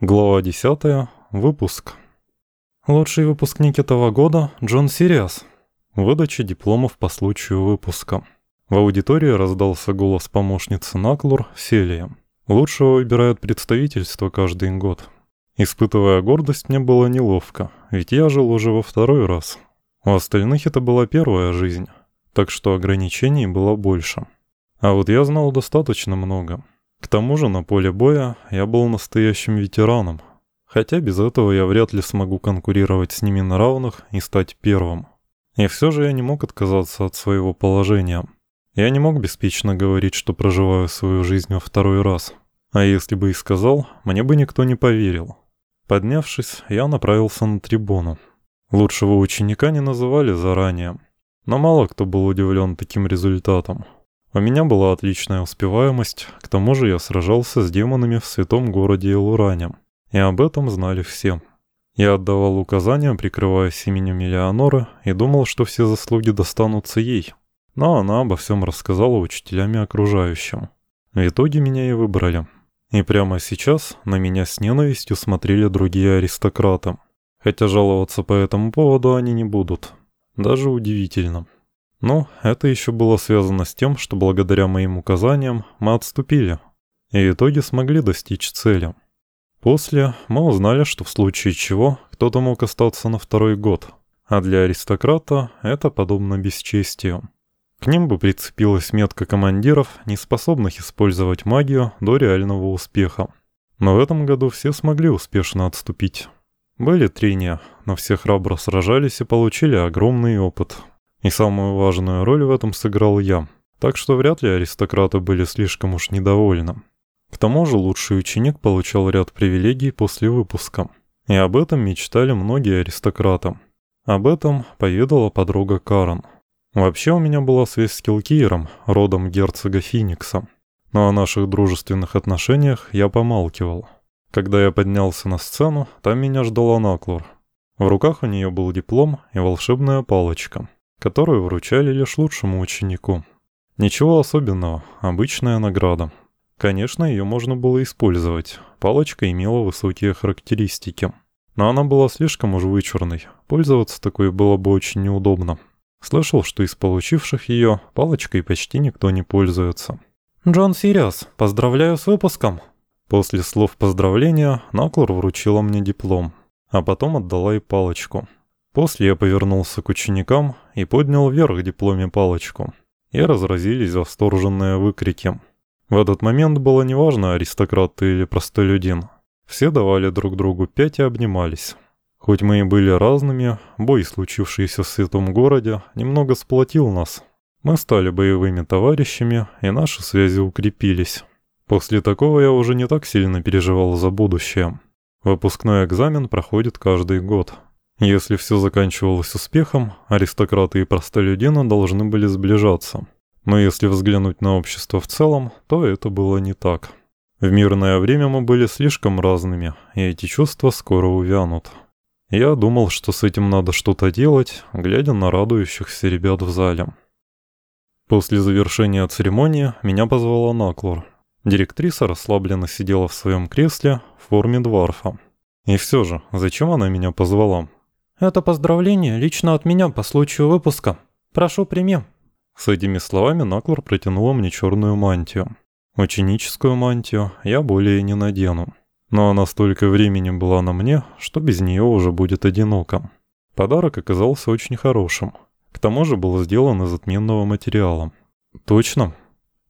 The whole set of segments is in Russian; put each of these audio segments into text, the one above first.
Глава 10. Выпуск. Лучший выпускник этого года – Джон Сириас. Выдача дипломов по случаю выпуска. В аудитории раздался голос помощницы Наклур Селия. Лучшего выбирают представительство каждый год. Испытывая гордость, мне было неловко, ведь я жил уже во второй раз. У остальных это была первая жизнь, так что ограничений было больше. А вот я знал достаточно много – к тому же на поле боя я был настоящим ветераном, хотя без этого я вряд ли смогу конкурировать с ними на равных и стать первым. И все же я не мог отказаться от своего положения. Я не мог беспечно говорить, что проживаю свою жизнь во второй раз. А если бы и сказал, мне бы никто не поверил. Поднявшись, я направился на трибуну. Лучшего ученика не называли заранее, но мало кто был удивлен таким результатом. У меня была отличная успеваемость, к тому же я сражался с демонами в святом городе Элуране, и об этом знали все. Я отдавал указания, прикрываясь именем Элеоноры, и думал, что все заслуги достанутся ей. Но она обо всем рассказала учителям и окружающим. В итоге меня и выбрали. И прямо сейчас на меня с ненавистью смотрели другие аристократы. Хотя жаловаться по этому поводу они не будут. Даже удивительно. Но это еще было связано с тем, что благодаря моим указаниям мы отступили и в итоге смогли достичь цели. После мы узнали, что в случае чего кто-то мог остаться на второй год, а для аристократа это подобно бесчестию. К ним бы прицепилась метка командиров, не способных использовать магию до реального успеха. Но в этом году все смогли успешно отступить. Были трения, но все храбро сражались и получили огромный опыт. И самую важную роль в этом сыграл я, так что вряд ли аристократы были слишком уж недовольны. К тому же лучший ученик получал ряд привилегий после выпуска. И об этом мечтали многие аристократы. Об этом поведала подруга Карен. Вообще у меня была связь с Килкиером, родом герцога Феникса. Но о наших дружественных отношениях я помалкивал. Когда я поднялся на сцену, там меня ждала Наклор. В руках у нее был диплом и волшебная палочка которую вручали лишь лучшему ученику. Ничего особенного, обычная награда. Конечно, ее можно было использовать. Палочка имела высокие характеристики. Но она была слишком уж вычурной. Пользоваться такой было бы очень неудобно. Слышал, что из получивших ее палочкой почти никто не пользуется. «Джон Сириас, поздравляю с выпуском!» После слов поздравления Наклор вручила мне диплом, а потом отдала и палочку. После я повернулся к ученикам и поднял вверх дипломе палочку. И разразились восторженные выкрики. В этот момент было неважно, аристократ ты или простолюдин. Все давали друг другу пять и обнимались. Хоть мы и были разными, бой, случившийся в святом городе, немного сплотил нас. Мы стали боевыми товарищами, и наши связи укрепились. После такого я уже не так сильно переживал за будущее. Выпускной экзамен проходит каждый год. Если все заканчивалось успехом, аристократы и простолюдины должны были сближаться. Но если взглянуть на общество в целом, то это было не так. В мирное время мы были слишком разными, и эти чувства скоро увянут. Я думал, что с этим надо что-то делать, глядя на радующихся ребят в зале. После завершения церемонии меня позвала Наклор. Директриса расслабленно сидела в своем кресле в форме дварфа. И все же, зачем она меня позвала? Это поздравление лично от меня по случаю выпуска. Прошу, прими». С этими словами Наклор протянула мне черную мантию. Ученическую мантию я более не надену. Но она столько времени была на мне, что без нее уже будет одиноко. Подарок оказался очень хорошим. К тому же был сделан из отменного материала. «Точно?»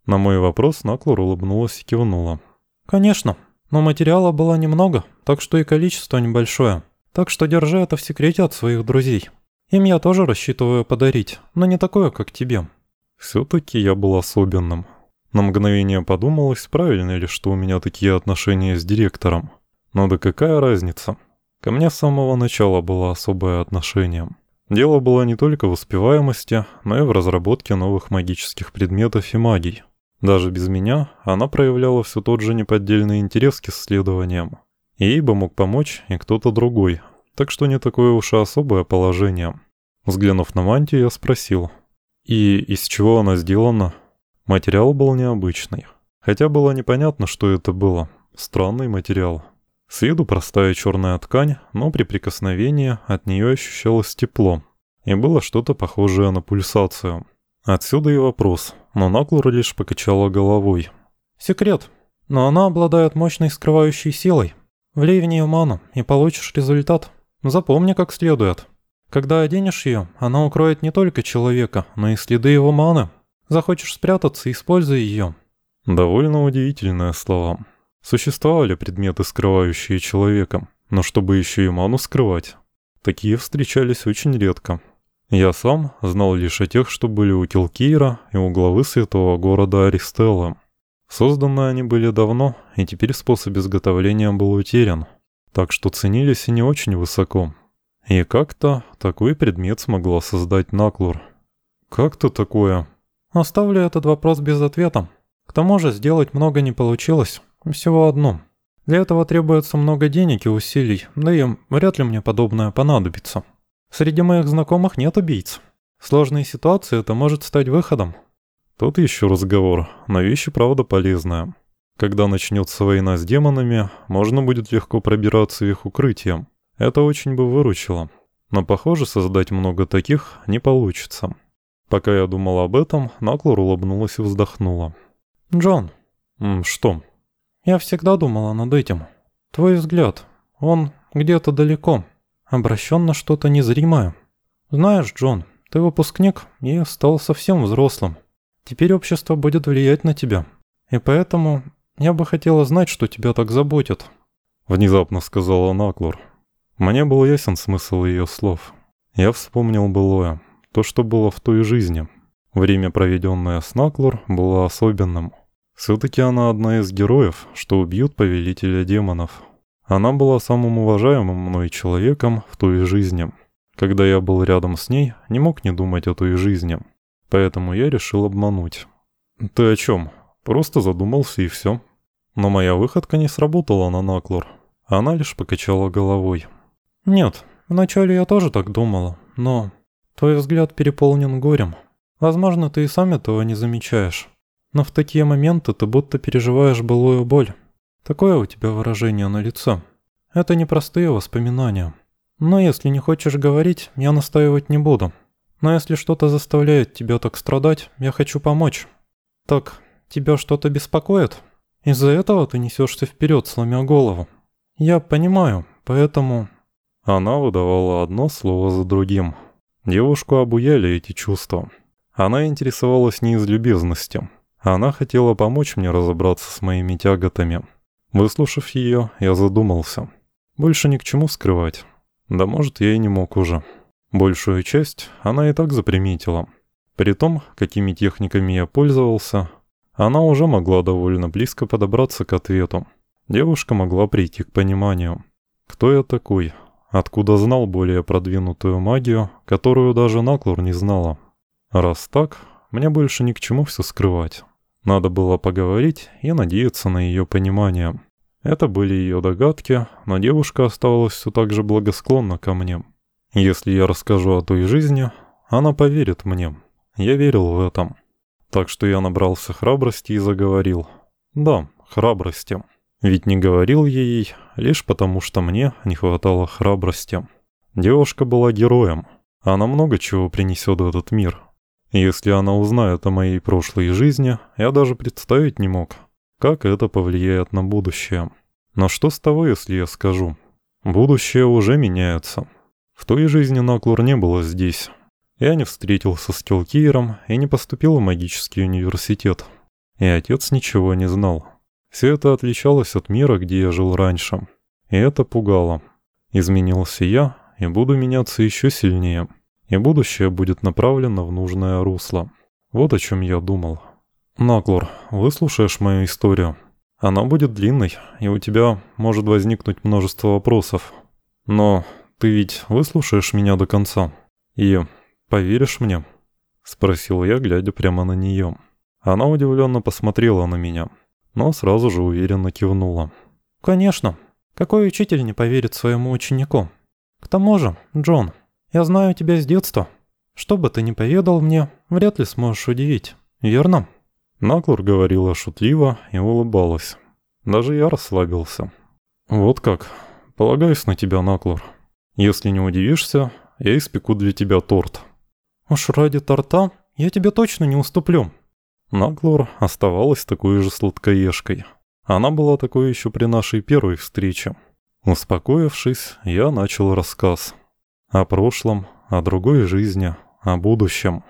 На мой вопрос Наклор улыбнулась и кивнула. «Конечно, но материала было немного, так что и количество небольшое. Так что держи это в секрете от своих друзей. Им я тоже рассчитываю подарить, но не такое, как тебе». Все-таки я был особенным. На мгновение подумалось, правильно ли, что у меня такие отношения с директором. Но да какая разница? Ко мне с самого начала было особое отношение. Дело было не только в успеваемости, но и в разработке новых магических предметов и магий. Даже без меня она проявляла все тот же неподдельный интерес к исследованиям. Ей бы мог помочь и кто-то другой, так что не такое уж и особое положение. Взглянув на мантию, я спросил. И из чего она сделана? Материал был необычный. Хотя было непонятно, что это было. Странный материал. С виду простая черная ткань, но при прикосновении от нее ощущалось тепло. И было что-то похожее на пульсацию. Отсюда и вопрос, но Наклур лишь покачала головой. «Секрет. Но она обладает мощной скрывающей силой. Влей в нее ману и получишь результат. Запомни как следует. Когда оденешь ее, она укроет не только человека, но и следы его маны. Захочешь спрятаться, используй ее». Довольно удивительные слова. Существовали предметы, скрывающие человека, но чтобы еще и ману скрывать. Такие встречались очень редко. Я сам знал лишь о тех, что были у Килкейра и у главы святого города Аристелла. Созданы они были давно, и теперь способ изготовления был утерян, так что ценились и не очень высоко. И как-то такой предмет смогла создать Наклур. Как-то такое Оставлю этот вопрос без ответа. К тому же сделать много не получилось. Всего одно. Для этого требуется много денег и усилий, да и вряд ли мне подобное понадобится. Среди моих знакомых нет убийц. В сложной ситуации это может стать выходом. Тут еще разговор, но вещи правда полезная. Когда начнется война с демонами, можно будет легко пробираться в их укрытие. Это очень бы выручило. Но похоже, создать много таких не получится. Пока я думал об этом, Наклор улыбнулась и вздохнула. «Джон». «Что?» «Я всегда думала над этим. Твой взгляд, он где-то далеко, обращен на что-то незримое. Знаешь, Джон, ты выпускник и стал совсем взрослым. Теперь общество будет влиять на тебя. И поэтому я бы хотела знать, что тебя так заботит». Внезапно сказала Наклор. Мне был ясен смысл ее слов. Я вспомнил былое то, что было в той жизни. Время, проведенное с Наклор, было особенным. Все-таки она одна из героев, что убьют повелителя демонов. Она была самым уважаемым мной человеком в той жизни. Когда я был рядом с ней, не мог не думать о той жизни. Поэтому я решил обмануть. «Ты о чем? Просто задумался и все». Но моя выходка не сработала на Наклор. Она лишь покачала головой. «Нет, вначале я тоже так думала, но Твой взгляд переполнен горем. Возможно, ты и сам этого не замечаешь. Но в такие моменты ты будто переживаешь былую боль. Такое у тебя выражение на лице. Это непростые воспоминания. Но если не хочешь говорить, я настаивать не буду. Но если что-то заставляет тебя так страдать, я хочу помочь. Так, тебя что-то беспокоит? Из-за этого ты несешься вперед, сломя голову. Я понимаю, поэтому... Она выдавала одно слово за другим. Девушку обуяли эти чувства. Она интересовалась не из любезности. Она хотела помочь мне разобраться с моими тяготами. Выслушав ее, я задумался. Больше ни к чему скрывать. Да может, я и не мог уже. Большую часть она и так заприметила. При том, какими техниками я пользовался, она уже могла довольно близко подобраться к ответу. Девушка могла прийти к пониманию. Кто я такой? Откуда знал более продвинутую магию, которую даже Наклор не знала? Раз так, мне больше ни к чему все скрывать. Надо было поговорить и надеяться на ее понимание. Это были ее догадки, но девушка оставалась все так же благосклонна ко мне. Если я расскажу о той жизни, она поверит мне. Я верил в этом. Так что я набрался храбрости и заговорил. Да, храбрости. Ведь не говорил я ей, лишь потому что мне не хватало храбрости. Девушка была героем. Она много чего принесет в этот мир. Если она узнает о моей прошлой жизни, я даже представить не мог, как это повлияет на будущее. Но что с того, если я скажу? Будущее уже меняется. В той жизни Наклур не было здесь. Я не встретился с Келкиером и не поступил в магический университет. И отец ничего не знал. Все это отличалось от мира, где я жил раньше. И это пугало. Изменился я, и буду меняться еще сильнее. И будущее будет направлено в нужное русло. Вот о чем я думал. Наклор, выслушаешь мою историю? Она будет длинной, и у тебя может возникнуть множество вопросов. Но ты ведь выслушаешь меня до конца? И поверишь мне?» Спросил я, глядя прямо на нее. Она удивленно посмотрела на меня но сразу же уверенно кивнула. «Конечно. Какой учитель не поверит своему ученику? К тому же, Джон, я знаю тебя с детства. Что бы ты ни поведал мне, вряд ли сможешь удивить, верно?» Наклор говорила шутливо и улыбалась. Даже я расслабился. «Вот как. Полагаюсь на тебя, Наклор. Если не удивишься, я испеку для тебя торт». «Уж ради торта я тебе точно не уступлю». Наклор оставалась такой же сладкоежкой. Она была такой еще при нашей первой встрече. Успокоившись, я начал рассказ. О прошлом, о другой жизни, о будущем.